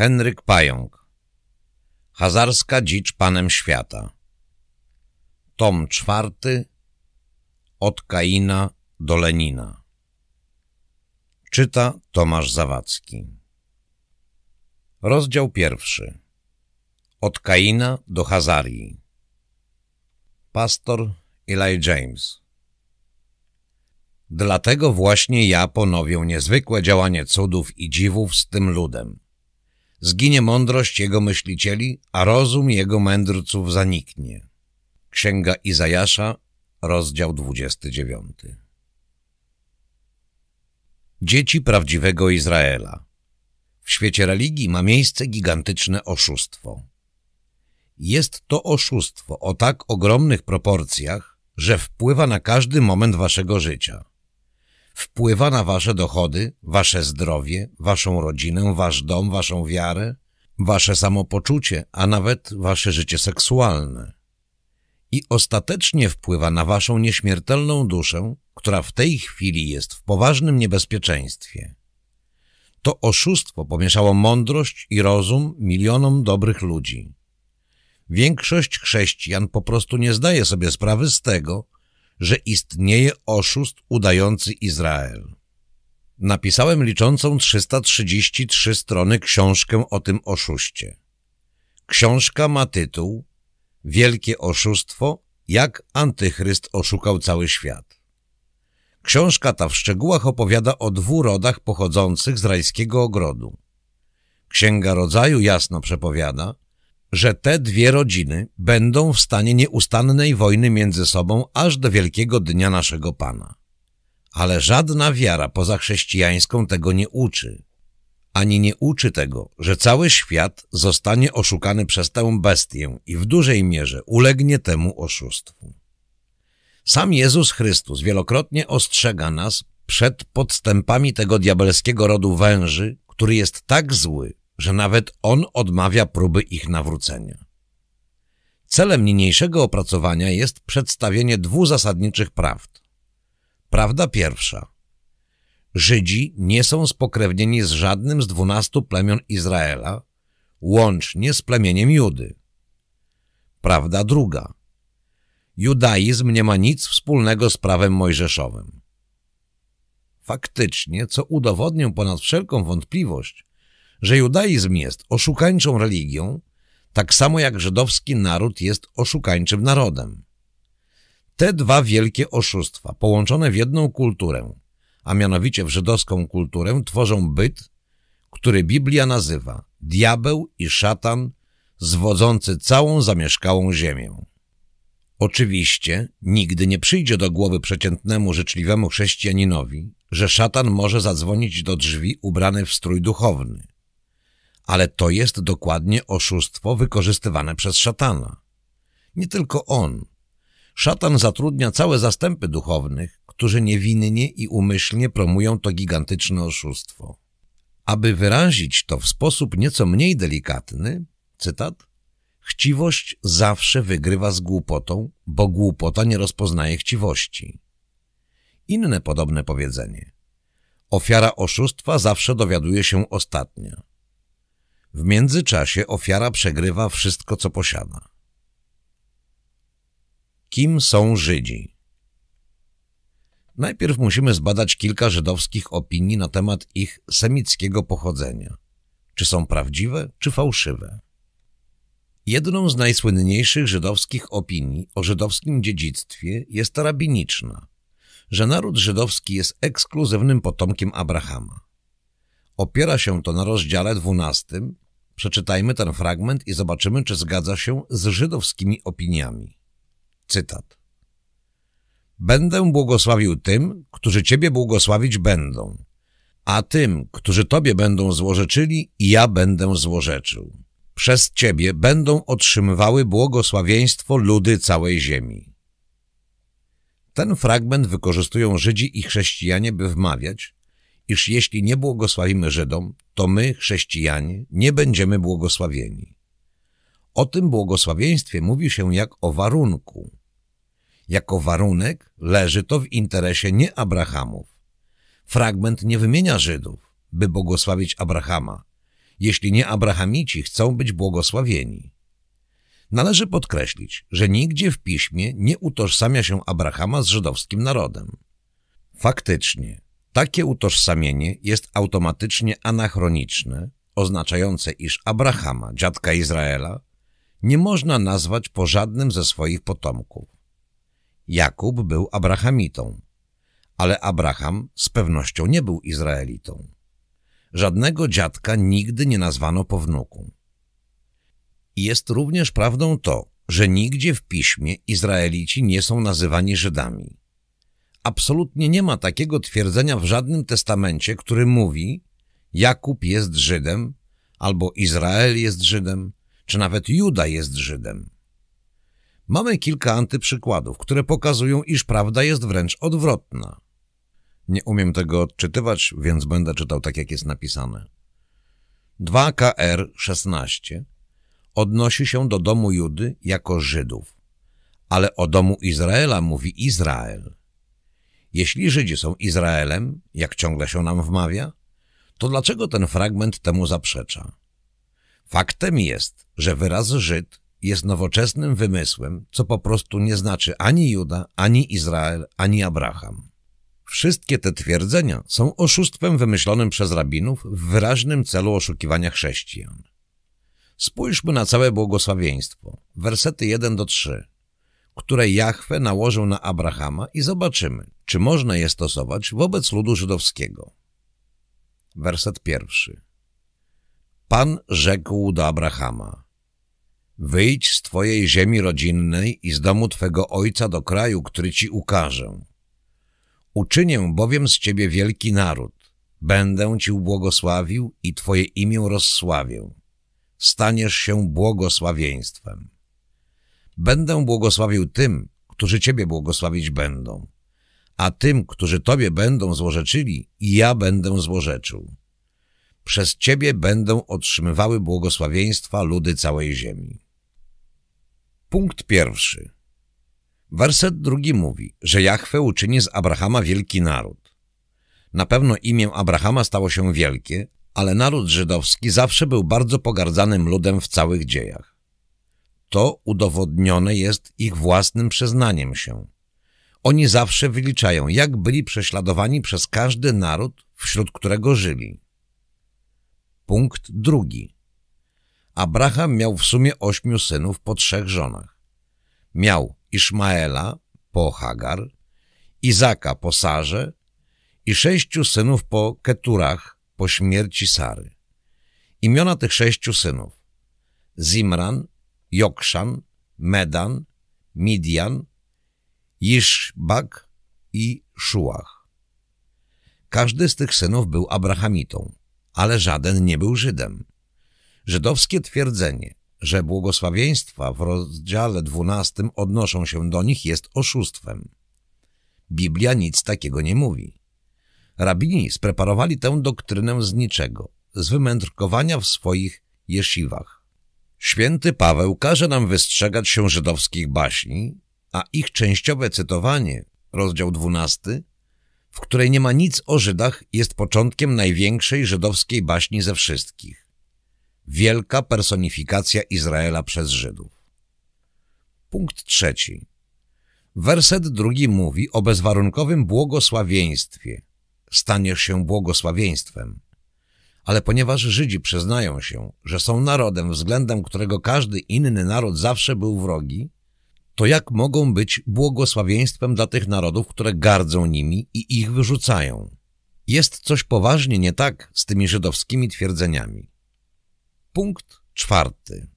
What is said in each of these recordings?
Henryk Pająk. Hazarska dzicz panem świata. Tom czwarty. Od Kaina do Lenina. Czyta Tomasz Zawadzki. Rozdział pierwszy. Od Kaina do Hazarii. Pastor Eli James. Dlatego właśnie ja ponowię niezwykłe działanie cudów i dziwów z tym ludem. Zginie mądrość jego myślicieli, a rozum jego mędrców zaniknie. Księga Izajasza, rozdział 29 Dzieci prawdziwego Izraela W świecie religii ma miejsce gigantyczne oszustwo. Jest to oszustwo o tak ogromnych proporcjach, że wpływa na każdy moment waszego życia – wpływa na wasze dochody, wasze zdrowie, waszą rodzinę, wasz dom, waszą wiarę, wasze samopoczucie, a nawet wasze życie seksualne. I ostatecznie wpływa na waszą nieśmiertelną duszę, która w tej chwili jest w poważnym niebezpieczeństwie. To oszustwo pomieszało mądrość i rozum milionom dobrych ludzi. Większość chrześcijan po prostu nie zdaje sobie sprawy z tego, że istnieje oszust udający Izrael. Napisałem liczącą 333 strony książkę o tym oszuście. Książka ma tytuł Wielkie oszustwo, jak antychryst oszukał cały świat. Książka ta w szczegółach opowiada o dwóch rodach pochodzących z rajskiego ogrodu. Księga Rodzaju jasno przepowiada, że te dwie rodziny będą w stanie nieustannej wojny między sobą aż do wielkiego dnia naszego Pana. Ale żadna wiara pozachrześcijańską tego nie uczy. Ani nie uczy tego, że cały świat zostanie oszukany przez tę bestię i w dużej mierze ulegnie temu oszustwu. Sam Jezus Chrystus wielokrotnie ostrzega nas przed podstępami tego diabelskiego rodu węży, który jest tak zły, że nawet on odmawia próby ich nawrócenia. Celem niniejszego opracowania jest przedstawienie dwóch zasadniczych prawd. Prawda pierwsza. Żydzi nie są spokrewnieni z żadnym z dwunastu plemion Izraela, łącznie z plemieniem Judy. Prawda druga. Judaizm nie ma nic wspólnego z prawem mojżeszowym. Faktycznie, co udowodnię ponad wszelką wątpliwość, że judaizm jest oszukańczą religią, tak samo jak żydowski naród jest oszukańczym narodem. Te dwa wielkie oszustwa, połączone w jedną kulturę, a mianowicie w żydowską kulturę, tworzą byt, który Biblia nazywa diabeł i szatan zwodzący całą zamieszkałą ziemię. Oczywiście nigdy nie przyjdzie do głowy przeciętnemu, życzliwemu chrześcijaninowi, że szatan może zadzwonić do drzwi ubrany w strój duchowny ale to jest dokładnie oszustwo wykorzystywane przez szatana. Nie tylko on. Szatan zatrudnia całe zastępy duchownych, którzy niewinnie i umyślnie promują to gigantyczne oszustwo. Aby wyrazić to w sposób nieco mniej delikatny, cytat, chciwość zawsze wygrywa z głupotą, bo głupota nie rozpoznaje chciwości. Inne podobne powiedzenie. Ofiara oszustwa zawsze dowiaduje się ostatnia. W międzyczasie ofiara przegrywa wszystko, co posiada. Kim są Żydzi? Najpierw musimy zbadać kilka żydowskich opinii na temat ich semickiego pochodzenia. Czy są prawdziwe, czy fałszywe? Jedną z najsłynniejszych żydowskich opinii o żydowskim dziedzictwie jest rabiniczna, że naród żydowski jest ekskluzywnym potomkiem Abrahama. Opiera się to na rozdziale dwunastym. Przeczytajmy ten fragment i zobaczymy, czy zgadza się z żydowskimi opiniami. Cytat. Będę błogosławił tym, którzy Ciebie błogosławić będą, a tym, którzy Tobie będą złorzeczyli, ja będę złorzeczył. Przez Ciebie będą otrzymywały błogosławieństwo ludy całej ziemi. Ten fragment wykorzystują Żydzi i chrześcijanie, by wmawiać, iż jeśli nie błogosławimy Żydom, to my, chrześcijanie, nie będziemy błogosławieni. O tym błogosławieństwie mówi się jak o warunku. Jako warunek leży to w interesie nie Abrahamów. Fragment nie wymienia Żydów, by błogosławić Abrahama. jeśli nie Abrahamici chcą być błogosławieni. Należy podkreślić, że nigdzie w piśmie nie utożsamia się Abrahama z żydowskim narodem. Faktycznie, takie utożsamienie jest automatycznie anachroniczne, oznaczające, iż Abrahama, dziadka Izraela, nie można nazwać po żadnym ze swoich potomków. Jakub był Abrahamitą, ale Abraham z pewnością nie był Izraelitą. Żadnego dziadka nigdy nie nazwano po wnuku. Jest również prawdą to, że nigdzie w piśmie Izraelici nie są nazywani Żydami. Absolutnie nie ma takiego twierdzenia w żadnym testamencie, który mówi Jakub jest Żydem, albo Izrael jest Żydem, czy nawet Juda jest Żydem. Mamy kilka antyprzykładów, które pokazują, iż prawda jest wręcz odwrotna. Nie umiem tego odczytywać, więc będę czytał tak, jak jest napisane. 2 KR 16 odnosi się do domu Judy jako Żydów, ale o domu Izraela mówi Izrael. Jeśli Żydzi są Izraelem, jak ciągle się nam wmawia, to dlaczego ten fragment temu zaprzecza? Faktem jest, że wyraz Żyd jest nowoczesnym wymysłem, co po prostu nie znaczy ani Juda, ani Izrael, ani Abraham. Wszystkie te twierdzenia są oszustwem wymyślonym przez rabinów w wyraźnym celu oszukiwania chrześcijan. Spójrzmy na całe błogosławieństwo, wersety 1 do 3, które Jahwe nałożył na Abrahama i zobaczymy, czy można je stosować wobec ludu żydowskiego. Werset pierwszy. Pan rzekł do Abrahama, wyjdź z twojej ziemi rodzinnej i z domu twego ojca do kraju, który ci ukażę. Uczynię bowiem z ciebie wielki naród, będę ci błogosławił i twoje imię rozsławię. Staniesz się błogosławieństwem. Będę błogosławił tym, którzy ciebie błogosławić będą, a tym, którzy tobie będą złorzeczyli, ja będę złorzeczył. Przez ciebie będą otrzymywały błogosławieństwa ludy całej ziemi. Punkt pierwszy. Werset drugi mówi, że Jahwe uczyni z Abrahama wielki naród. Na pewno imię Abrahama stało się wielkie, ale naród żydowski zawsze był bardzo pogardzanym ludem w całych dziejach. To udowodnione jest ich własnym przyznaniem się. Oni zawsze wyliczają, jak byli prześladowani przez każdy naród, wśród którego żyli. Punkt drugi. Abraham miał w sumie ośmiu synów po trzech żonach. Miał Iszmaela po Hagar, Izaka po Sarze i sześciu synów po Keturach po śmierci Sary. Imiona tych sześciu synów Zimran, Jokszan, Medan, Midian, Iszbak i Szuach. Każdy z tych synów był Abrahamitą, ale żaden nie był Żydem. Żydowskie twierdzenie, że błogosławieństwa w rozdziale 12 odnoszą się do nich jest oszustwem. Biblia nic takiego nie mówi. Rabini spreparowali tę doktrynę z niczego, z wymędrkowania w swoich jesziwach. Święty Paweł każe nam wystrzegać się żydowskich baśni, a ich częściowe cytowanie, rozdział 12, w której nie ma nic o Żydach, jest początkiem największej żydowskiej baśni ze wszystkich. Wielka personifikacja Izraela przez Żydów. Punkt trzeci. Werset drugi mówi o bezwarunkowym błogosławieństwie. Staniesz się błogosławieństwem. Ale ponieważ Żydzi przyznają się, że są narodem, względem którego każdy inny naród zawsze był wrogi, to jak mogą być błogosławieństwem dla tych narodów, które gardzą nimi i ich wyrzucają? Jest coś poważnie nie tak z tymi żydowskimi twierdzeniami. Punkt czwarty.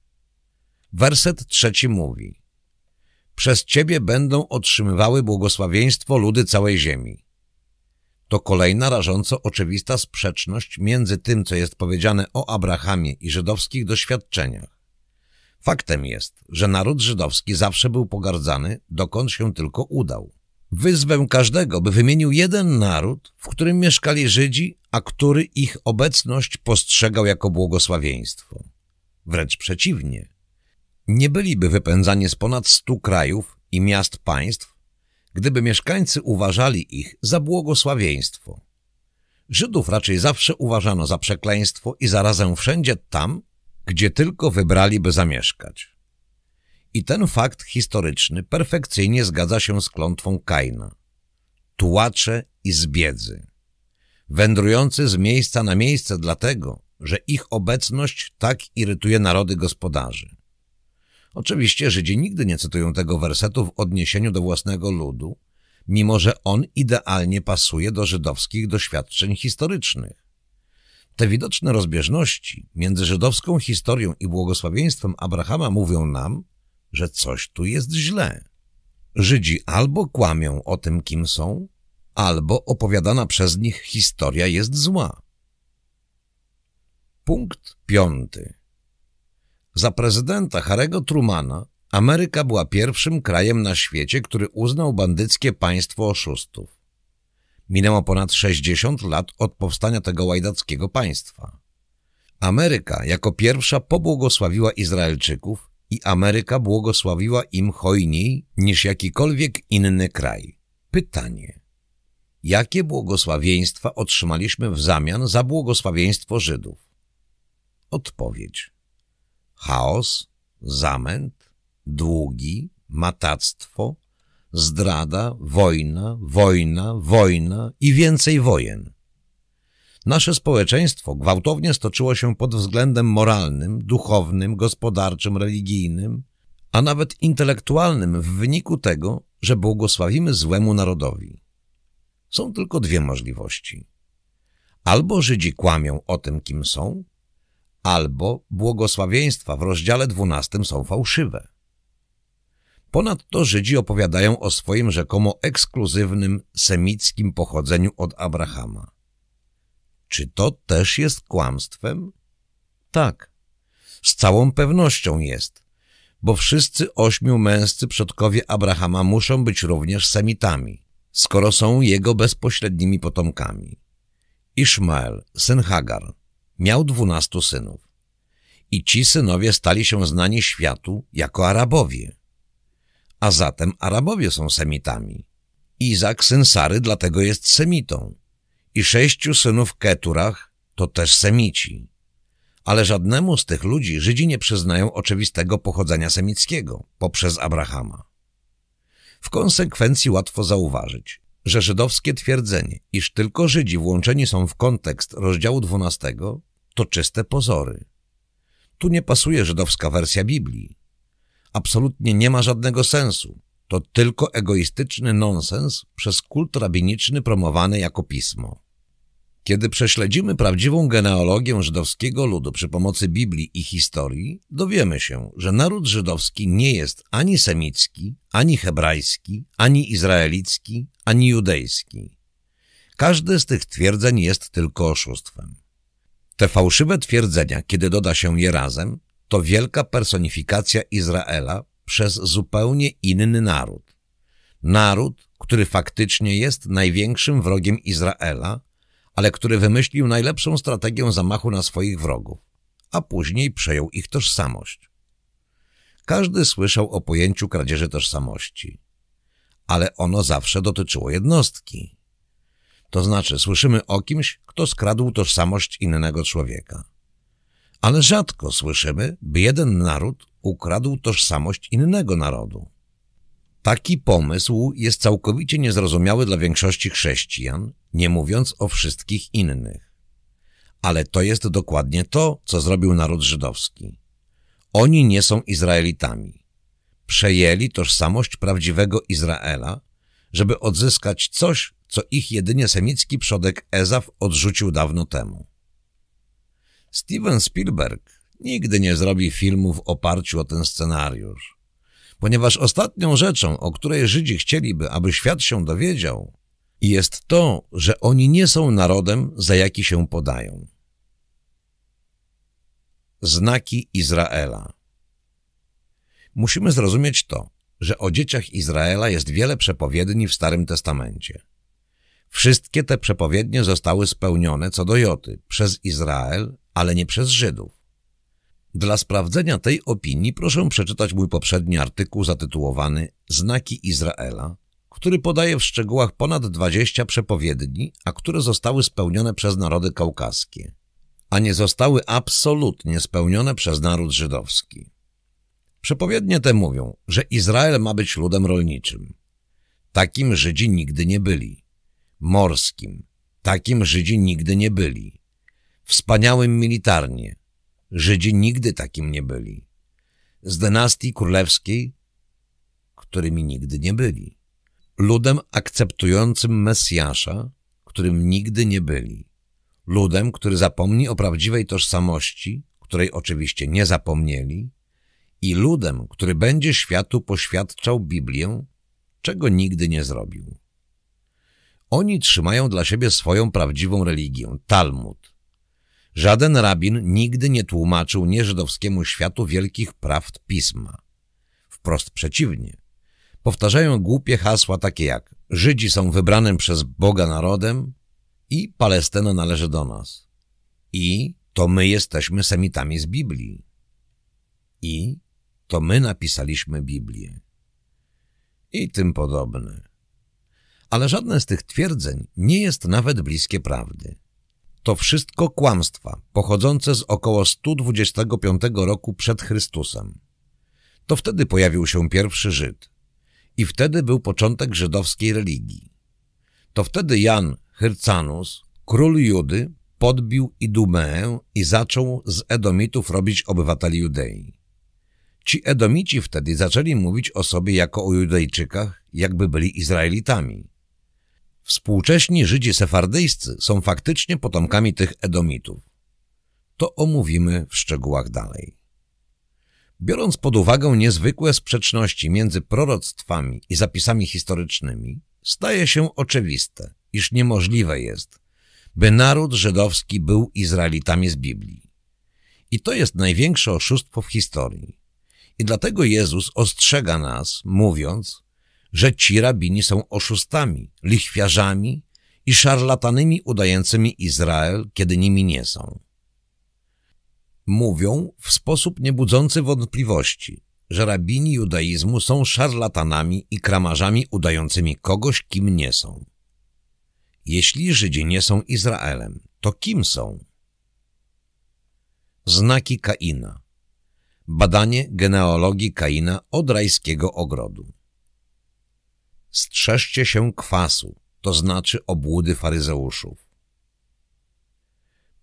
Werset trzeci mówi Przez Ciebie będą otrzymywały błogosławieństwo ludy całej ziemi. To kolejna rażąco oczywista sprzeczność między tym, co jest powiedziane o Abrahamie i żydowskich doświadczeniach. Faktem jest, że naród żydowski zawsze był pogardzany, dokąd się tylko udał. Wyzwę każdego, by wymienił jeden naród, w którym mieszkali Żydzi, a który ich obecność postrzegał jako błogosławieństwo. Wręcz przeciwnie. Nie byliby wypędzani z ponad stu krajów i miast państw, gdyby mieszkańcy uważali ich za błogosławieństwo. Żydów raczej zawsze uważano za przekleństwo i zarazem wszędzie tam, gdzie tylko wybraliby zamieszkać. I ten fakt historyczny perfekcyjnie zgadza się z klątwą Kaina. Tułacze i zbiedzy. Wędrujący z miejsca na miejsce dlatego, że ich obecność tak irytuje narody gospodarzy. Oczywiście Żydzi nigdy nie cytują tego wersetu w odniesieniu do własnego ludu, mimo że on idealnie pasuje do żydowskich doświadczeń historycznych. Te widoczne rozbieżności między żydowską historią i błogosławieństwem Abrahama mówią nam, że coś tu jest źle. Żydzi albo kłamią o tym, kim są, albo opowiadana przez nich historia jest zła. Punkt piąty. Za prezydenta Harego Trumana Ameryka była pierwszym krajem na świecie, który uznał bandyckie państwo oszustów. Minęło ponad 60 lat od powstania tego łajdackiego państwa. Ameryka jako pierwsza pobłogosławiła Izraelczyków i Ameryka błogosławiła im hojniej niż jakikolwiek inny kraj. Pytanie. Jakie błogosławieństwa otrzymaliśmy w zamian za błogosławieństwo Żydów? Odpowiedź. Chaos, zamęt, długi, matactwo, zdrada, wojna, wojna, wojna i więcej wojen. Nasze społeczeństwo gwałtownie stoczyło się pod względem moralnym, duchownym, gospodarczym, religijnym, a nawet intelektualnym w wyniku tego, że błogosławimy złemu narodowi. Są tylko dwie możliwości. Albo Żydzi kłamią o tym, kim są, albo błogosławieństwa w rozdziale dwunastym są fałszywe. Ponadto Żydzi opowiadają o swoim rzekomo ekskluzywnym semickim pochodzeniu od Abrahama. Czy to też jest kłamstwem? Tak, z całą pewnością jest, bo wszyscy ośmiu męscy przodkowie Abrahama muszą być również Semitami, skoro są jego bezpośrednimi potomkami. Iszmael, syn Hagar, miał dwunastu synów. I ci synowie stali się znani światu jako Arabowie. A zatem Arabowie są Semitami. Izak, syn Sary, dlatego jest Semitą. I sześciu synów Keturach to też Semici. Ale żadnemu z tych ludzi Żydzi nie przyznają oczywistego pochodzenia semickiego poprzez Abrahama. W konsekwencji łatwo zauważyć, że żydowskie twierdzenie, iż tylko Żydzi włączeni są w kontekst rozdziału 12, to czyste pozory. Tu nie pasuje żydowska wersja Biblii. Absolutnie nie ma żadnego sensu. To tylko egoistyczny nonsens przez kult rabiniczny promowany jako pismo. Kiedy prześledzimy prawdziwą genealogię żydowskiego ludu przy pomocy Biblii i historii, dowiemy się, że naród żydowski nie jest ani semicki, ani hebrajski, ani izraelicki, ani judejski. Każde z tych twierdzeń jest tylko oszustwem. Te fałszywe twierdzenia, kiedy doda się je razem, to wielka personifikacja Izraela przez zupełnie inny naród. Naród, który faktycznie jest największym wrogiem Izraela, ale który wymyślił najlepszą strategię zamachu na swoich wrogów, a później przejął ich tożsamość. Każdy słyszał o pojęciu kradzieży tożsamości, ale ono zawsze dotyczyło jednostki. To znaczy, słyszymy o kimś, kto skradł tożsamość innego człowieka. Ale rzadko słyszymy, by jeden naród ukradł tożsamość innego narodu. Taki pomysł jest całkowicie niezrozumiały dla większości chrześcijan, nie mówiąc o wszystkich innych. Ale to jest dokładnie to, co zrobił naród żydowski. Oni nie są Izraelitami. Przejęli tożsamość prawdziwego Izraela, żeby odzyskać coś, co ich jedynie semicki przodek Ezaf odrzucił dawno temu. Steven Spielberg nigdy nie zrobi filmu w oparciu o ten scenariusz, ponieważ ostatnią rzeczą, o której Żydzi chcieliby, aby świat się dowiedział, jest to, że oni nie są narodem, za jaki się podają. Znaki Izraela Musimy zrozumieć to, że o dzieciach Izraela jest wiele przepowiedni w Starym Testamencie. Wszystkie te przepowiednie zostały spełnione co do Joty przez Izrael, ale nie przez Żydów. Dla sprawdzenia tej opinii proszę przeczytać mój poprzedni artykuł zatytułowany Znaki Izraela, który podaje w szczegółach ponad 20 przepowiedni, a które zostały spełnione przez narody kaukaskie, a nie zostały absolutnie spełnione przez naród żydowski. Przepowiednie te mówią, że Izrael ma być ludem rolniczym. Takim Żydzi nigdy nie byli. Morskim. Takim Żydzi nigdy nie byli. Wspaniałym militarnie. Żydzi nigdy takim nie byli. Z dynastii królewskiej, którymi nigdy nie byli. Ludem akceptującym Mesjasza, którym nigdy nie byli. Ludem, który zapomni o prawdziwej tożsamości, której oczywiście nie zapomnieli, i ludem, który będzie światu poświadczał Biblię, czego nigdy nie zrobił. Oni trzymają dla siebie swoją prawdziwą religię, Talmud. Żaden rabin nigdy nie tłumaczył nieżydowskiemu światu wielkich prawd Pisma. Wprost przeciwnie. Powtarzają głupie hasła takie jak Żydzi są wybranym przez Boga narodem i Palestyna należy do nas. I to my jesteśmy Semitami z Biblii. I to my napisaliśmy Biblię. I tym podobne. Ale żadne z tych twierdzeń nie jest nawet bliskie prawdy. To wszystko kłamstwa, pochodzące z około 125 roku przed Chrystusem. To wtedy pojawił się pierwszy Żyd. I wtedy był początek żydowskiej religii. To wtedy Jan Hyrcanus, król Judy, podbił Idumeę i zaczął z Edomitów robić obywateli Judei. Ci Edomici wtedy zaczęli mówić o sobie jako o Judejczykach, jakby byli Izraelitami. Współcześni Żydzi sefardyjscy są faktycznie potomkami tych Edomitów. To omówimy w szczegółach dalej. Biorąc pod uwagę niezwykłe sprzeczności między proroctwami i zapisami historycznymi, staje się oczywiste, iż niemożliwe jest, by naród żydowski był Izraelitami z Biblii. I to jest największe oszustwo w historii. I dlatego Jezus ostrzega nas, mówiąc, że ci rabini są oszustami, lichwiarzami i szarlatanymi udającymi Izrael, kiedy nimi nie są. Mówią w sposób niebudzący wątpliwości, że rabini judaizmu są szarlatanami i kramarzami udającymi kogoś, kim nie są. Jeśli Żydzi nie są Izraelem, to kim są? Znaki Kaina Badanie genealogii Kaina od rajskiego ogrodu Strzeżcie się kwasu, to znaczy obłudy faryzeuszów.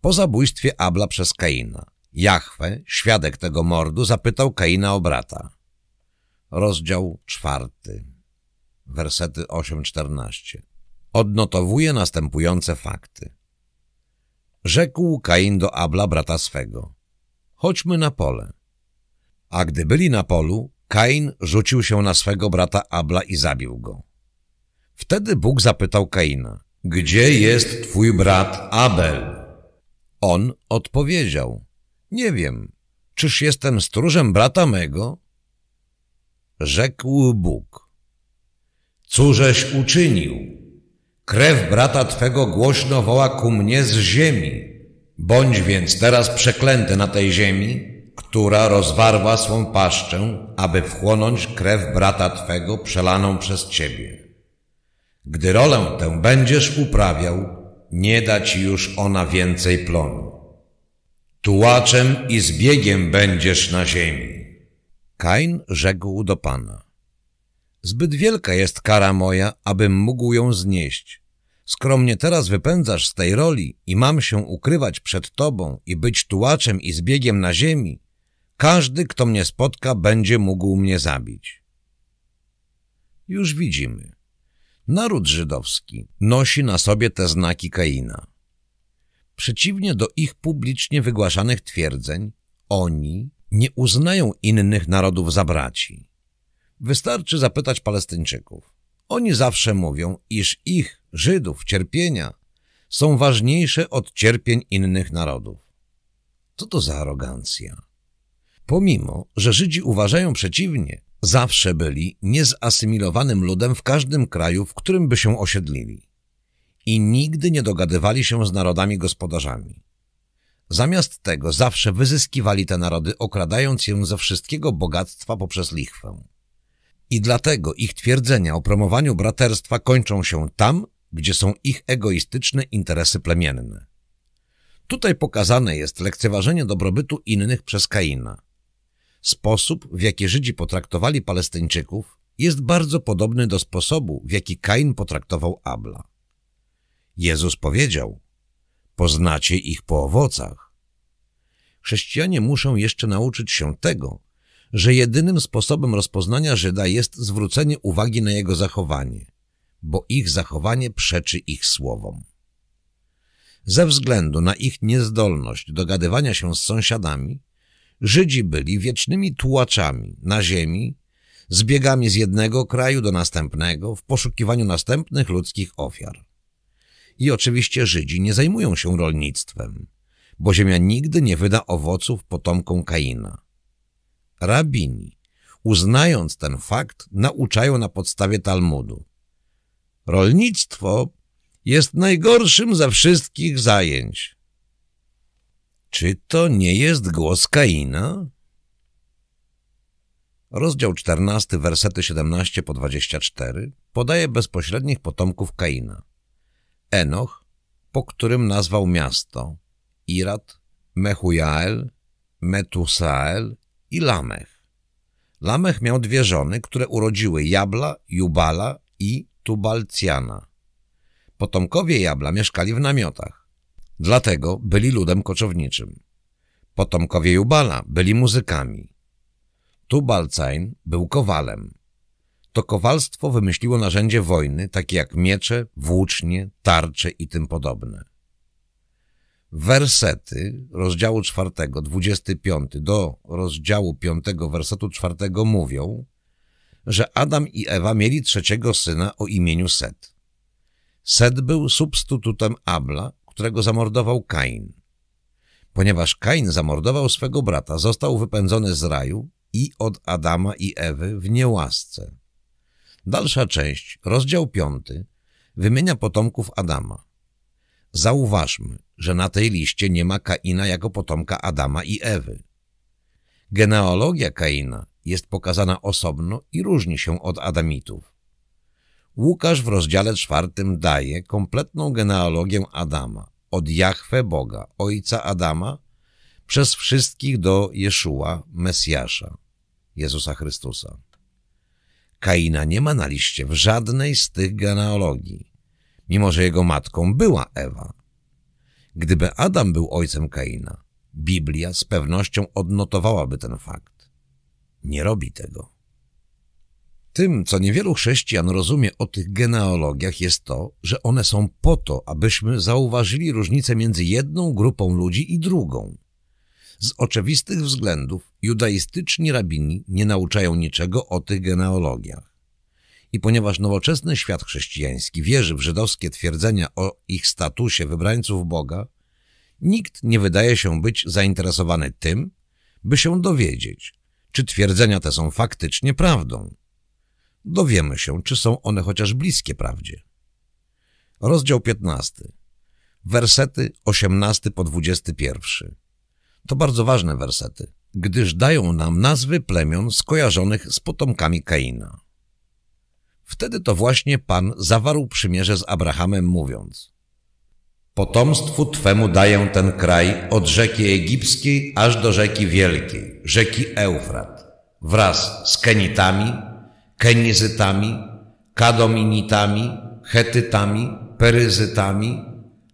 Po zabójstwie Abla przez Kaina, Jahwe, świadek tego mordu, zapytał Kaina o brata. Rozdział czwarty, wersety 8-14. Odnotowuje następujące fakty. Rzekł Kain do Abla, brata swego. Chodźmy na pole. A gdy byli na polu, Kain rzucił się na swego brata Abla i zabił go. Wtedy Bóg zapytał Kaina, gdzie jest twój brat Abel? On odpowiedział, nie wiem, czyż jestem stróżem brata mego? Rzekł Bóg, cóżeś uczynił? Krew brata twego głośno woła ku mnie z ziemi. Bądź więc teraz przeklęty na tej ziemi, która rozwarła swą paszczę, aby wchłonąć krew brata Twego przelaną przez Ciebie. Gdy rolę tę będziesz uprawiał, nie da Ci już ona więcej plonu. Tułaczem i zbiegiem będziesz na ziemi. Kain rzekł do Pana. Zbyt wielka jest kara moja, abym mógł ją znieść. Skoro mnie teraz wypędzasz z tej roli i mam się ukrywać przed Tobą i być tułaczem i zbiegiem na ziemi, każdy, kto mnie spotka, będzie mógł mnie zabić. Już widzimy. Naród żydowski nosi na sobie te znaki Kaina. Przeciwnie do ich publicznie wygłaszanych twierdzeń, oni nie uznają innych narodów za braci. Wystarczy zapytać Palestyńczyków. Oni zawsze mówią, iż ich, Żydów, cierpienia są ważniejsze od cierpień innych narodów. Co to za arogancja? Pomimo, że Żydzi uważają przeciwnie, zawsze byli niezasymilowanym ludem w każdym kraju, w którym by się osiedlili. I nigdy nie dogadywali się z narodami gospodarzami. Zamiast tego zawsze wyzyskiwali te narody, okradając je ze wszystkiego bogactwa poprzez lichwę. I dlatego ich twierdzenia o promowaniu braterstwa kończą się tam, gdzie są ich egoistyczne interesy plemienne. Tutaj pokazane jest lekceważenie dobrobytu innych przez Kaina. Sposób, w jaki Żydzi potraktowali Palestyńczyków, jest bardzo podobny do sposobu, w jaki Kain potraktował Abla. Jezus powiedział, poznacie ich po owocach. Chrześcijanie muszą jeszcze nauczyć się tego, że jedynym sposobem rozpoznania Żyda jest zwrócenie uwagi na jego zachowanie, bo ich zachowanie przeczy ich słowom. Ze względu na ich niezdolność dogadywania się z sąsiadami, Żydzi byli wiecznymi tułaczami na ziemi, zbiegami z jednego kraju do następnego w poszukiwaniu następnych ludzkich ofiar. I oczywiście Żydzi nie zajmują się rolnictwem, bo ziemia nigdy nie wyda owoców potomkom Kaina. Rabini, uznając ten fakt, nauczają na podstawie Talmudu. Rolnictwo jest najgorszym ze wszystkich zajęć. Czy to nie jest głos Kaina? Rozdział 14, wersety 17 po 24 podaje bezpośrednich potomków Kaina. Enoch, po którym nazwał miasto Irat, Mehujael, Metusael i Lamech. Lamech miał dwie żony, które urodziły Jabla, Jubala i Tubalcjana. Potomkowie Jabla mieszkali w namiotach. Dlatego byli ludem koczowniczym. Potomkowie Jubala byli muzykami. Tubalcain był kowalem. To kowalstwo wymyśliło narzędzie wojny, takie jak miecze, włócznie, tarcze i tym podobne. Wersety rozdziału czwartego, dwudziesty piąty do rozdziału piątego, wersetu czwartego mówią, że Adam i Ewa mieli trzeciego syna o imieniu Set. Set był substytutem Abla, którego zamordował Kain. Ponieważ Kain zamordował swego brata, został wypędzony z raju i od Adama i Ewy w niełasce. Dalsza część, rozdział piąty, wymienia potomków Adama. Zauważmy, że na tej liście nie ma Kaina jako potomka Adama i Ewy. Genealogia Kaina jest pokazana osobno i różni się od Adamitów. Łukasz w rozdziale czwartym daje kompletną genealogię Adama, od Jahwe Boga, ojca Adama, przez wszystkich do Jeszua, Mesjasza, Jezusa Chrystusa. Kaina nie ma na liście w żadnej z tych genealogii, mimo że jego matką była Ewa. Gdyby Adam był ojcem Kaina, Biblia z pewnością odnotowałaby ten fakt. Nie robi tego. Tym, co niewielu chrześcijan rozumie o tych genealogiach jest to, że one są po to, abyśmy zauważyli różnicę między jedną grupą ludzi i drugą. Z oczywistych względów judaistyczni rabini nie nauczają niczego o tych genealogiach. I ponieważ nowoczesny świat chrześcijański wierzy w żydowskie twierdzenia o ich statusie wybrańców Boga, nikt nie wydaje się być zainteresowany tym, by się dowiedzieć, czy twierdzenia te są faktycznie prawdą. Dowiemy się, czy są one chociaż bliskie prawdzie. Rozdział 15. Wersety 18 po 21. To bardzo ważne wersety, gdyż dają nam nazwy plemion skojarzonych z potomkami Kaina. Wtedy to właśnie Pan zawarł przymierze z Abrahamem, mówiąc Potomstwu Twemu daję ten kraj od rzeki egipskiej aż do rzeki wielkiej, rzeki Eufrat, wraz z Kenitami, Kenizytami, Kadominitami, Hetytami, Peryzytami,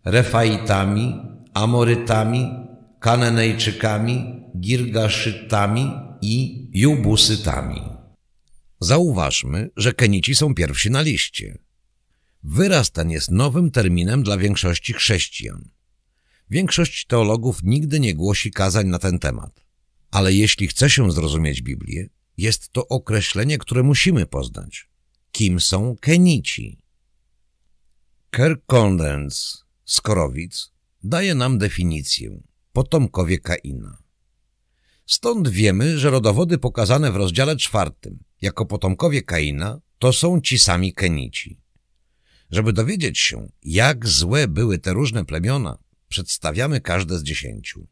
Refaitami, Amorytami, Kananejczykami, Girgaszytami i Jubusytami. Zauważmy, że Kenici są pierwsi na liście. Wyraz ten jest nowym terminem dla większości chrześcijan. Większość teologów nigdy nie głosi kazań na ten temat. Ale jeśli chce się zrozumieć Biblię, jest to określenie, które musimy poznać. Kim są Kenici? Kirk Condens z Korowic daje nam definicję potomkowie Kaina. Stąd wiemy, że rodowody pokazane w rozdziale czwartym jako potomkowie Kaina to są ci sami Kenici. Żeby dowiedzieć się, jak złe były te różne plemiona, przedstawiamy każde z dziesięciu.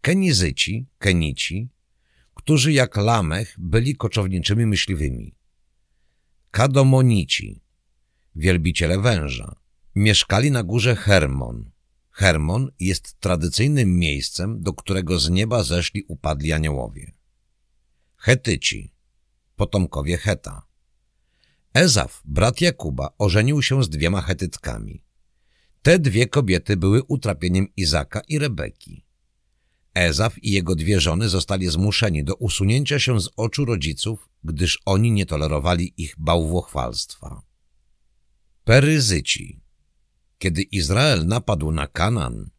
Kenizyci, Kenici, którzy jak Lamech byli koczowniczymi myśliwymi. Kadomonici, wielbiciele węża, mieszkali na górze Hermon. Hermon jest tradycyjnym miejscem, do którego z nieba zeszli upadli aniołowie. Hetyci, potomkowie Heta. Ezaf, brat Jakuba, ożenił się z dwiema Hetytkami. Te dwie kobiety były utrapieniem Izaka i Rebeki. Ezaf i jego dwie żony zostali zmuszeni do usunięcia się z oczu rodziców, gdyż oni nie tolerowali ich bałwochwalstwa. Peryzyci Kiedy Izrael napadł na Kanan,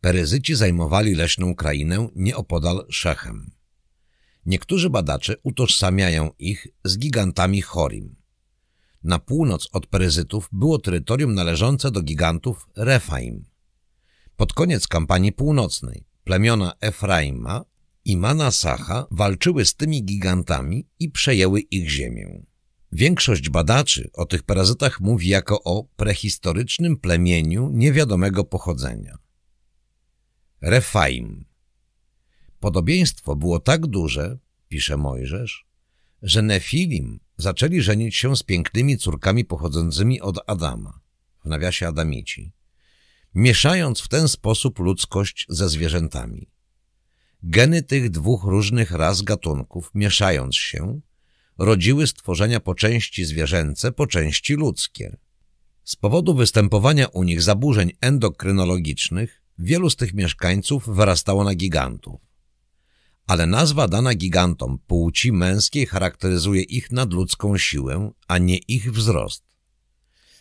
Peryzyci zajmowali leśną krainę nieopodal Szechem. Niektórzy badacze utożsamiają ich z gigantami Chorim. Na północ od Peryzytów było terytorium należące do gigantów Refaim. Pod koniec kampanii północnej plemiona Efraima i Manasacha walczyły z tymi gigantami i przejęły ich ziemię. Większość badaczy o tych parazytach mówi jako o prehistorycznym plemieniu niewiadomego pochodzenia. Refaim Podobieństwo było tak duże, pisze Mojżesz, że Nefilim zaczęli żenić się z pięknymi córkami pochodzącymi od Adama, w nawiasie Adamici, mieszając w ten sposób ludzkość ze zwierzętami. Geny tych dwóch różnych ras gatunków, mieszając się, rodziły stworzenia po części zwierzęce, po części ludzkie. Z powodu występowania u nich zaburzeń endokrynologicznych wielu z tych mieszkańców wyrastało na gigantów. Ale nazwa dana gigantom płci męskiej charakteryzuje ich nadludzką siłę, a nie ich wzrost.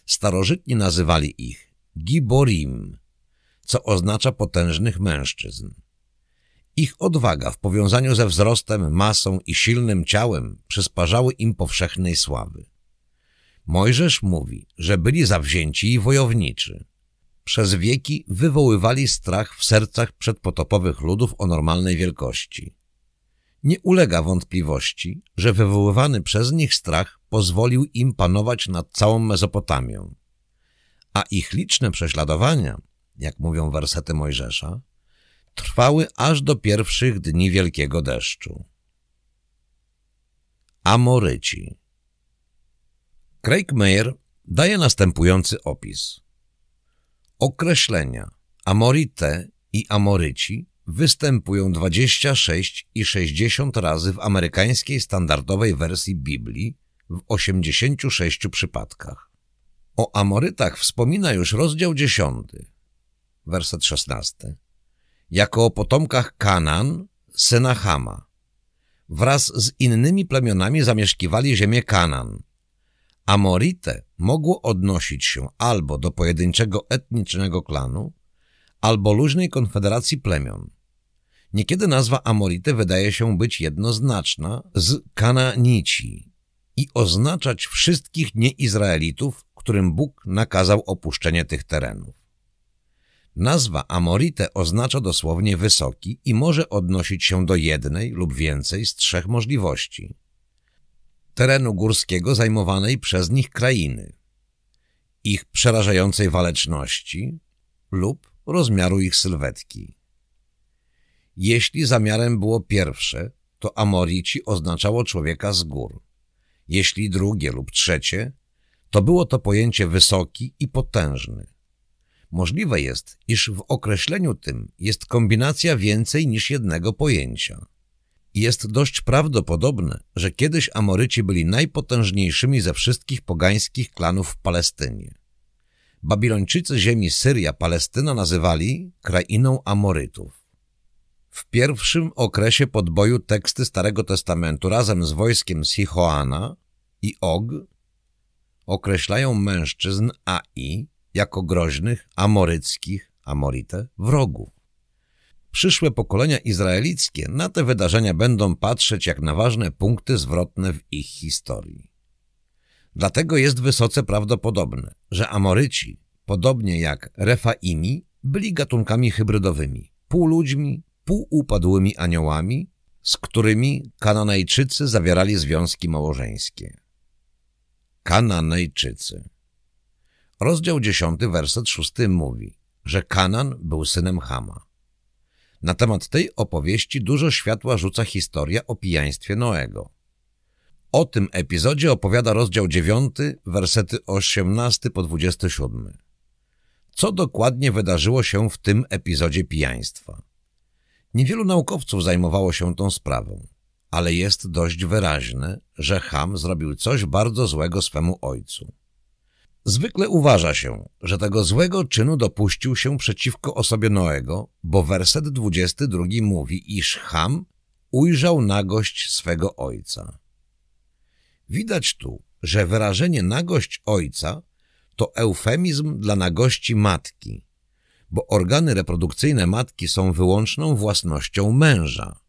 Starożytni nazywali ich giborim, co oznacza potężnych mężczyzn. Ich odwaga w powiązaniu ze wzrostem, masą i silnym ciałem przysparzały im powszechnej sławy. Mojżesz mówi, że byli zawzięci i wojowniczy. Przez wieki wywoływali strach w sercach przedpotopowych ludów o normalnej wielkości. Nie ulega wątpliwości, że wywoływany przez nich strach pozwolił im panować nad całą Mezopotamią. A ich liczne prześladowania, jak mówią wersety Mojżesza, trwały aż do pierwszych dni wielkiego deszczu. Amoryci Craig Meyer daje następujący opis. Określenia Amorite i Amoryci występują 26 i 60 razy w amerykańskiej standardowej wersji Biblii w 86 przypadkach. O Amorytach wspomina już rozdział 10, werset 16 jako o potomkach Kanan, syna Hama. Wraz z innymi plemionami zamieszkiwali ziemię Kanan. Amorite mogło odnosić się albo do pojedynczego etnicznego klanu, albo luźnej konfederacji plemion. Niekiedy nazwa Amorite wydaje się być jednoznaczna z Kananici i oznaczać wszystkich nieizraelitów, którym Bóg nakazał opuszczenie tych terenów. Nazwa Amorite oznacza dosłownie wysoki i może odnosić się do jednej lub więcej z trzech możliwości. Terenu górskiego zajmowanej przez nich krainy, ich przerażającej waleczności lub rozmiaru ich sylwetki. Jeśli zamiarem było pierwsze, to Amorici oznaczało człowieka z gór. Jeśli drugie lub trzecie, to było to pojęcie wysoki i potężny. Możliwe jest, iż w określeniu tym jest kombinacja więcej niż jednego pojęcia. Jest dość prawdopodobne, że kiedyś Amoryci byli najpotężniejszymi ze wszystkich pogańskich klanów w Palestynie. Babilończycy ziemi Syria-Palestyna nazywali krainą Amorytów. W pierwszym okresie podboju teksty Starego Testamentu razem z wojskiem Sichoana i Og określają mężczyzn Ai jako groźnych, amoryckich, amorite, wrogów. Przyszłe pokolenia izraelickie na te wydarzenia będą patrzeć jak na ważne punkty zwrotne w ich historii. Dlatego jest wysoce prawdopodobne, że Amoryci, podobnie jak Refaimi, byli gatunkami hybrydowymi, półludźmi, półupadłymi aniołami, z którymi Kananejczycy zawierali związki małżeńskie. Kananejczycy Rozdział 10, werset 6 mówi, że Kanan był synem Hama. Na temat tej opowieści dużo światła rzuca historia o pijaństwie Noego. O tym epizodzie opowiada rozdział 9, wersety 18 po 27. Co dokładnie wydarzyło się w tym epizodzie pijaństwa? Niewielu naukowców zajmowało się tą sprawą, ale jest dość wyraźne, że Ham zrobił coś bardzo złego swemu ojcu. Zwykle uważa się, że tego złego czynu dopuścił się przeciwko osobie Noego, bo werset 22 mówi, iż Ham ujrzał nagość swego ojca. Widać tu, że wyrażenie nagość ojca to eufemizm dla nagości matki, bo organy reprodukcyjne matki są wyłączną własnością męża.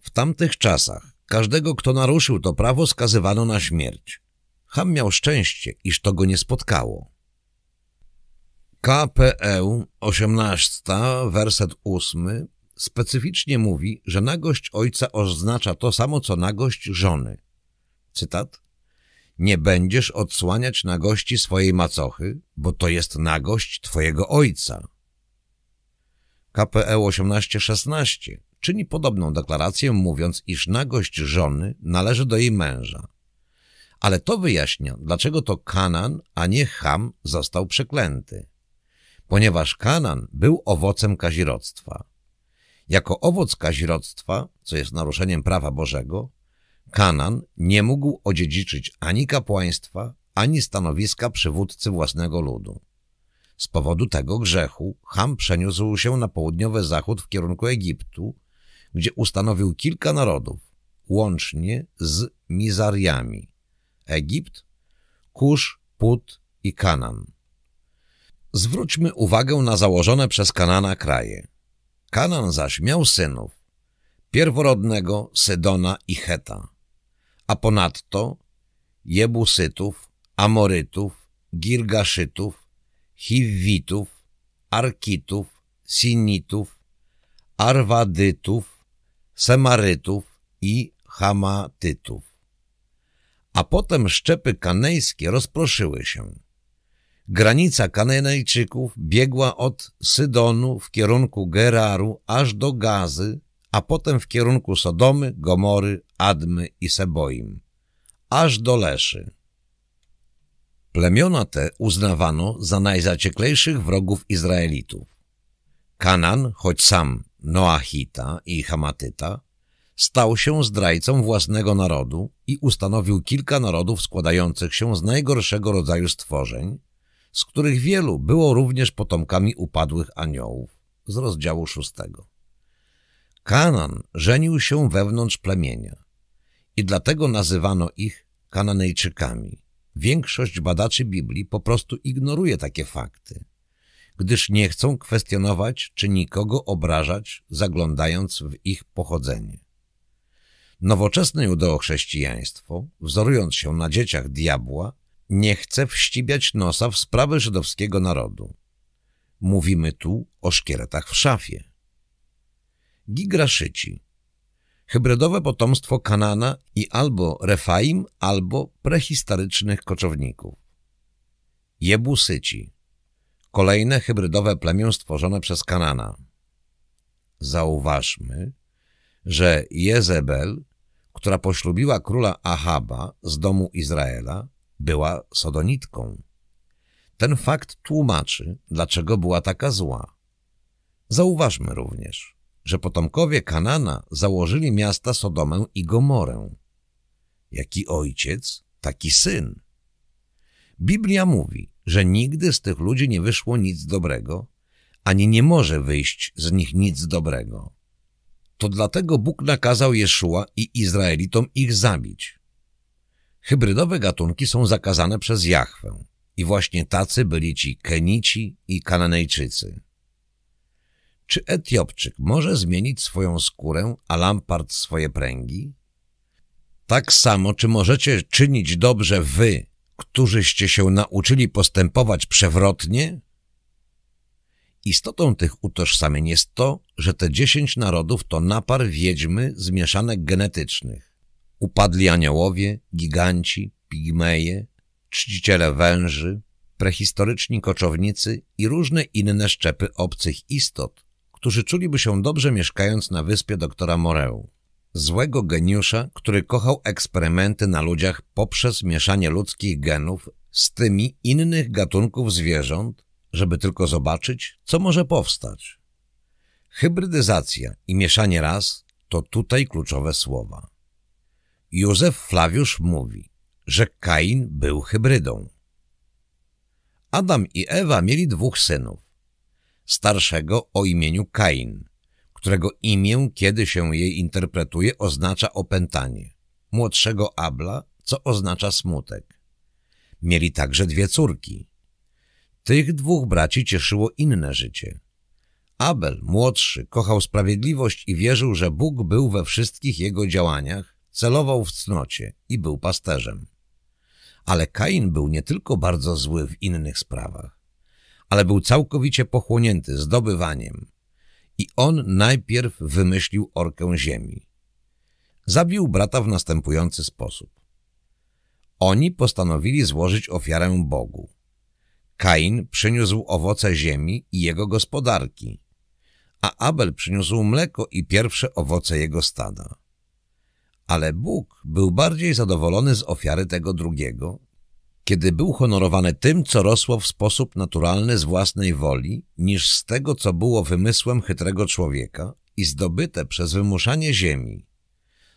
W tamtych czasach każdego, kto naruszył to prawo, skazywano na śmierć. Ham miał szczęście, iż to go nie spotkało. KPE 18, werset 8 specyficznie mówi, że nagość ojca oznacza to samo, co nagość żony. Cytat. Nie będziesz odsłaniać nagości swojej macochy, bo to jest nagość twojego ojca. KPE 1816 czyni podobną deklarację, mówiąc, iż nagość żony należy do jej męża. Ale to wyjaśnia, dlaczego to Kanan, a nie Ham został przeklęty. Ponieważ Kanan był owocem kazirodztwa. Jako owoc kazirodztwa, co jest naruszeniem prawa Bożego, Kanan nie mógł odziedziczyć ani kapłaństwa, ani stanowiska przywódcy własnego ludu. Z powodu tego grzechu Ham przeniósł się na południowy zachód w kierunku Egiptu, gdzie ustanowił kilka narodów, łącznie z Mizariami. Egipt, Kusz, Put i Kanan. Zwróćmy uwagę na założone przez Kanana kraje. Kanan zaś miał synów, pierworodnego Sydona i Heta, a ponadto Jebusytów, Amorytów, Girgaszytów, Hiwitów, Arkitów, Sinitów, Arwadytów, Semarytów i Hamatytów a potem szczepy kanejskie rozproszyły się. Granica Kanejczyków biegła od Sydonu w kierunku Geraru aż do Gazy, a potem w kierunku Sodomy, Gomory, Admy i Seboim, aż do Leszy. Plemiona te uznawano za najzacieklejszych wrogów Izraelitów. Kanan, choć sam Noachita i Hamatyta, stał się zdrajcą własnego narodu i ustanowił kilka narodów składających się z najgorszego rodzaju stworzeń, z których wielu było również potomkami upadłych aniołów z rozdziału szóstego. Kanan żenił się wewnątrz plemienia i dlatego nazywano ich Kananejczykami. Większość badaczy Biblii po prostu ignoruje takie fakty, gdyż nie chcą kwestionować czy nikogo obrażać, zaglądając w ich pochodzenie. Nowoczesne judeochrześcijaństwo, wzorując się na dzieciach diabła, nie chce wścibiać nosa w sprawy żydowskiego narodu. Mówimy tu o szkieletach w szafie. Gigraszyci. Hybrydowe potomstwo Kanana i albo Refaim, albo prehistorycznych koczowników. Jebusyci. Kolejne hybrydowe plemię stworzone przez Kanana. Zauważmy, że Jezebel która poślubiła króla Ahaba z domu Izraela, była Sodonitką. Ten fakt tłumaczy, dlaczego była taka zła. Zauważmy również, że potomkowie Kanana założyli miasta Sodomę i Gomorę. Jaki ojciec, taki syn. Biblia mówi, że nigdy z tych ludzi nie wyszło nic dobrego, ani nie może wyjść z nich nic dobrego. To dlatego Bóg nakazał Jeszua i Izraelitom ich zabić. Hybrydowe gatunki są zakazane przez Jahwę i właśnie tacy byli ci Kenici i Kananejczycy. Czy Etiopczyk może zmienić swoją skórę, a Lampart swoje pręgi? Tak samo, czy możecie czynić dobrze wy, którzyście się nauczyli postępować przewrotnie? Istotą tych utożsamień jest to, że te dziesięć narodów to napar wiedźmy zmieszanek genetycznych. Upadli aniołowie, giganci, pigmeje, czciciele węży, prehistoryczni koczownicy i różne inne szczepy obcych istot, którzy czuliby się dobrze mieszkając na wyspie doktora Moreu. Złego geniusza, który kochał eksperymenty na ludziach poprzez mieszanie ludzkich genów z tymi innych gatunków zwierząt, żeby tylko zobaczyć, co może powstać. Hybrydyzacja i mieszanie ras to tutaj kluczowe słowa. Józef Flawiusz mówi, że Kain był hybrydą. Adam i Ewa mieli dwóch synów. Starszego o imieniu Kain, którego imię, kiedy się jej interpretuje, oznacza opętanie. Młodszego Abla, co oznacza smutek. Mieli także dwie córki. Tych dwóch braci cieszyło inne życie. Abel, młodszy, kochał sprawiedliwość i wierzył, że Bóg był we wszystkich jego działaniach, celował w cnocie i był pasterzem. Ale Kain był nie tylko bardzo zły w innych sprawach, ale był całkowicie pochłonięty zdobywaniem. I on najpierw wymyślił orkę ziemi. Zabił brata w następujący sposób. Oni postanowili złożyć ofiarę Bogu. Kain przyniósł owoce ziemi i jego gospodarki, a Abel przyniósł mleko i pierwsze owoce jego stada. Ale Bóg był bardziej zadowolony z ofiary tego drugiego, kiedy był honorowany tym, co rosło w sposób naturalny z własnej woli, niż z tego, co było wymysłem chytrego człowieka i zdobyte przez wymuszanie ziemi.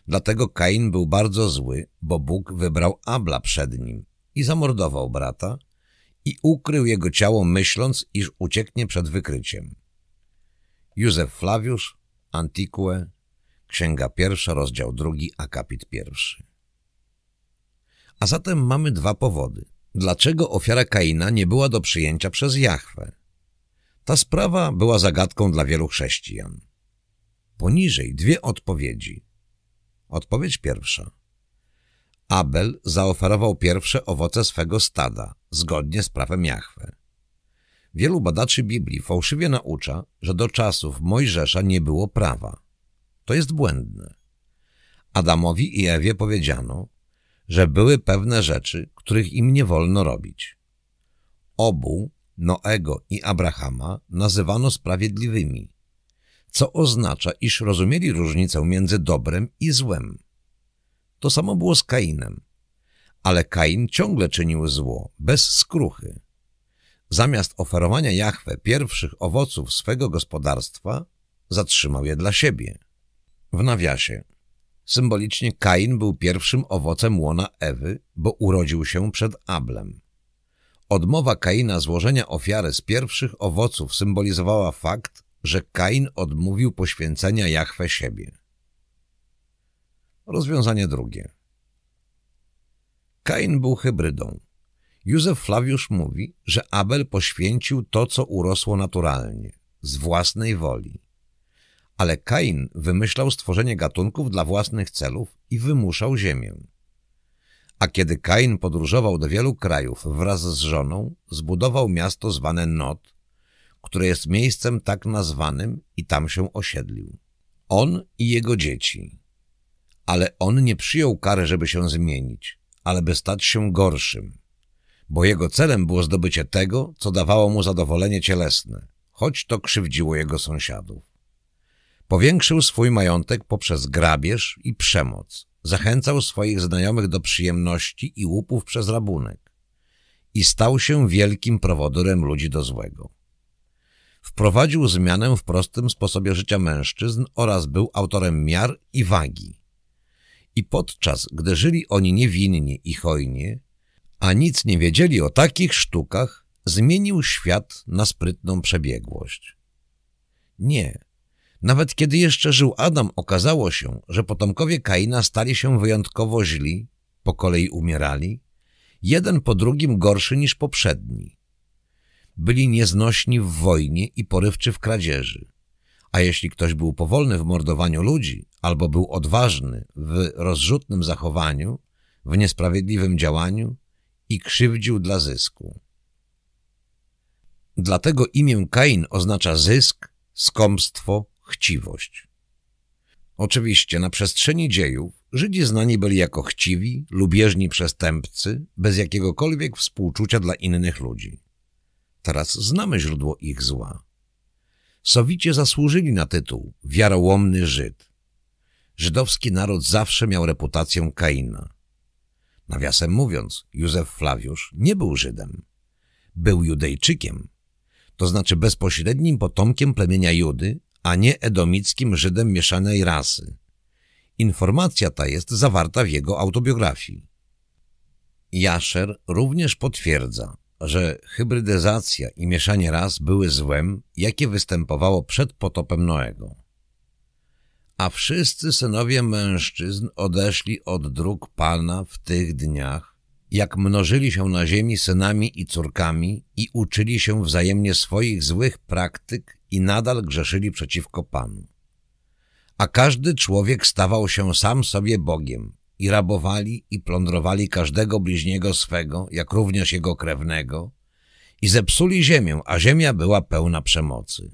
Dlatego Kain był bardzo zły, bo Bóg wybrał Abla przed nim i zamordował brata i ukrył jego ciało myśląc, iż ucieknie przed wykryciem. Józef Flawiusz, Antiquae, Księga pierwsza, rozdział drugi, akapit pierwszy. A zatem mamy dwa powody. Dlaczego ofiara Kaina nie była do przyjęcia przez Jahwe? Ta sprawa była zagadką dla wielu chrześcijan. Poniżej dwie odpowiedzi. Odpowiedź pierwsza. Abel zaoferował pierwsze owoce swego stada, zgodnie z prawem Jahwe. Wielu badaczy Biblii fałszywie naucza, że do czasów Mojżesza nie było prawa. To jest błędne. Adamowi i Ewie powiedziano, że były pewne rzeczy, których im nie wolno robić. Obu, Noego i Abrahama, nazywano sprawiedliwymi, co oznacza, iż rozumieli różnicę między dobrem i złem. To samo było z Kainem, ale Kain ciągle czynił zło, bez skruchy. Zamiast oferowania Jahwe pierwszych owoców swego gospodarstwa, zatrzymał je dla siebie. W nawiasie. Symbolicznie Kain był pierwszym owocem łona Ewy, bo urodził się przed Ablem. Odmowa Kaina złożenia ofiary z pierwszych owoców symbolizowała fakt, że Kain odmówił poświęcenia Jahwe siebie. Rozwiązanie drugie. Kain był hybrydą. Józef Flawiusz mówi, że Abel poświęcił to, co urosło naturalnie, z własnej woli. Ale Kain wymyślał stworzenie gatunków dla własnych celów i wymuszał ziemię. A kiedy Kain podróżował do wielu krajów wraz z żoną, zbudował miasto zwane Not, które jest miejscem tak nazwanym i tam się osiedlił. On i jego dzieci. Ale on nie przyjął kary, żeby się zmienić, ale by stać się gorszym, bo jego celem było zdobycie tego, co dawało mu zadowolenie cielesne, choć to krzywdziło jego sąsiadów. Powiększył swój majątek poprzez grabież i przemoc, zachęcał swoich znajomych do przyjemności i łupów przez rabunek i stał się wielkim prowodyrem ludzi do złego. Wprowadził zmianę w prostym sposobie życia mężczyzn oraz był autorem miar i wagi. I podczas gdy żyli oni niewinnie i hojnie, a nic nie wiedzieli o takich sztukach, zmienił świat na sprytną przebiegłość. Nie. Nawet kiedy jeszcze żył Adam, okazało się, że potomkowie Kaina stali się wyjątkowo źli, po kolei umierali, jeden po drugim gorszy niż poprzedni. Byli nieznośni w wojnie i porywczy w kradzieży. A jeśli ktoś był powolny w mordowaniu ludzi albo był odważny w rozrzutnym zachowaniu, w niesprawiedliwym działaniu, i krzywdził dla zysku. Dlatego imię Kain oznacza zysk, skąpstwo, chciwość. Oczywiście na przestrzeni dziejów Żydzi znani byli jako chciwi, lubieżni przestępcy, bez jakiegokolwiek współczucia dla innych ludzi. Teraz znamy źródło ich zła. Sowicie zasłużyli na tytuł wiarołomny Żyd. Żydowski naród zawsze miał reputację Kaina. Nawiasem mówiąc, Józef Flawiusz nie był Żydem. Był Judejczykiem, to znaczy bezpośrednim potomkiem plemienia Judy, a nie edomickim Żydem mieszanej rasy. Informacja ta jest zawarta w jego autobiografii. Jaszer również potwierdza, że hybrydyzacja i mieszanie ras były złem, jakie występowało przed potopem Noego. A wszyscy synowie mężczyzn odeszli od dróg Pana w tych dniach, jak mnożyli się na ziemi synami i córkami i uczyli się wzajemnie swoich złych praktyk i nadal grzeszyli przeciwko Panu. A każdy człowiek stawał się sam sobie Bogiem i rabowali i plądrowali każdego bliźniego swego, jak również jego krewnego i zepsuli ziemię, a ziemia była pełna przemocy.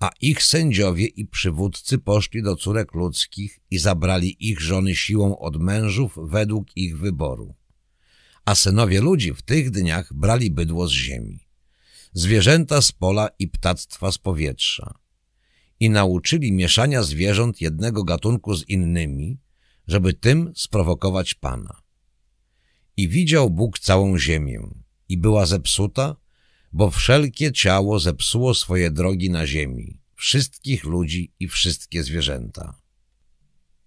A ich sędziowie i przywódcy poszli do córek ludzkich i zabrali ich żony siłą od mężów według ich wyboru. A synowie ludzi w tych dniach brali bydło z ziemi, zwierzęta z pola i ptactwa z powietrza i nauczyli mieszania zwierząt jednego gatunku z innymi, żeby tym sprowokować Pana. I widział Bóg całą ziemię i była zepsuta, bo wszelkie ciało zepsuło swoje drogi na ziemi, wszystkich ludzi i wszystkie zwierzęta.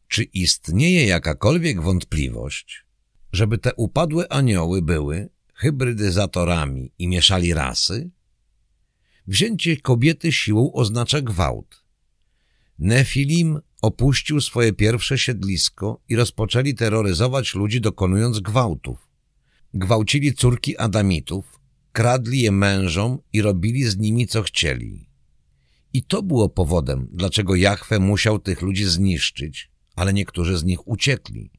Czy istnieje jakakolwiek wątpliwość, żeby te upadłe anioły były hybrydyzatorami i mieszali rasy? Wzięcie kobiety siłą oznacza gwałt. Nefilim opuścił swoje pierwsze siedlisko i rozpoczęli terroryzować ludzi dokonując gwałtów. Gwałcili córki Adamitów, kradli je mężom i robili z nimi co chcieli. I to było powodem, dlaczego Jahwe musiał tych ludzi zniszczyć, ale niektórzy z nich uciekli,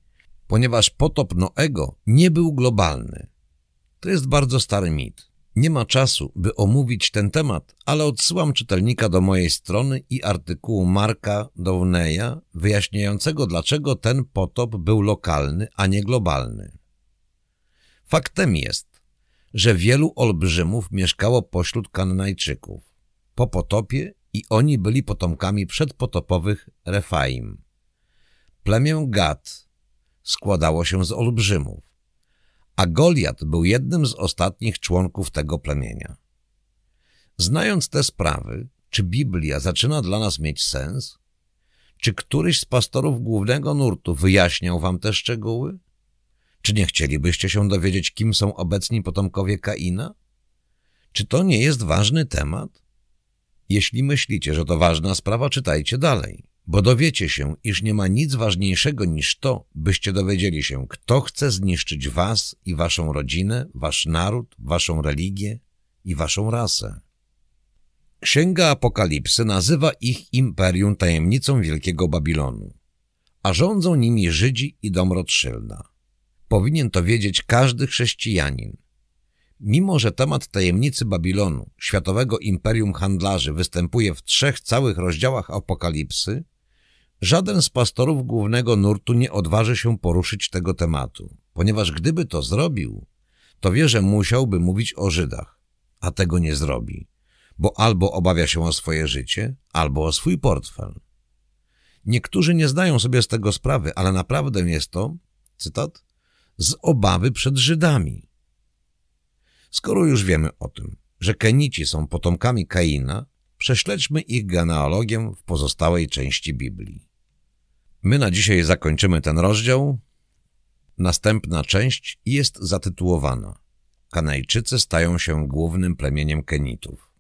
ponieważ potop Noego nie był globalny. To jest bardzo stary mit. Nie ma czasu, by omówić ten temat, ale odsyłam czytelnika do mojej strony i artykułu Marka Downeya wyjaśniającego, dlaczego ten potop był lokalny, a nie globalny. Faktem jest, że wielu olbrzymów mieszkało pośród Kananajczyków po potopie i oni byli potomkami przedpotopowych Refaim. Plemię Gad składało się z olbrzymów a Goliat był jednym z ostatnich członków tego plemienia. Znając te sprawy, czy Biblia zaczyna dla nas mieć sens? Czy któryś z pastorów głównego nurtu wyjaśniał wam te szczegóły? Czy nie chcielibyście się dowiedzieć, kim są obecni potomkowie Kaina? Czy to nie jest ważny temat? Jeśli myślicie, że to ważna sprawa, czytajcie dalej bo dowiecie się, iż nie ma nic ważniejszego niż to, byście dowiedzieli się, kto chce zniszczyć was i waszą rodzinę, wasz naród, waszą religię i waszą rasę. Księga Apokalipsy nazywa ich imperium tajemnicą Wielkiego Babilonu, a rządzą nimi Żydzi i dom Rothschilda. Powinien to wiedzieć każdy chrześcijanin. Mimo, że temat tajemnicy Babilonu, światowego imperium handlarzy, występuje w trzech całych rozdziałach Apokalipsy, Żaden z pastorów głównego nurtu nie odważy się poruszyć tego tematu, ponieważ gdyby to zrobił, to wie, że musiałby mówić o Żydach, a tego nie zrobi, bo albo obawia się o swoje życie, albo o swój portfel. Niektórzy nie zdają sobie z tego sprawy, ale naprawdę jest to, cytat, z obawy przed Żydami. Skoro już wiemy o tym, że Kenici są potomkami Kaina, prześledźmy ich genealogię w pozostałej części Biblii. My na dzisiaj zakończymy ten rozdział. Następna część jest zatytułowana Kanajczycy stają się głównym plemieniem Kenitów.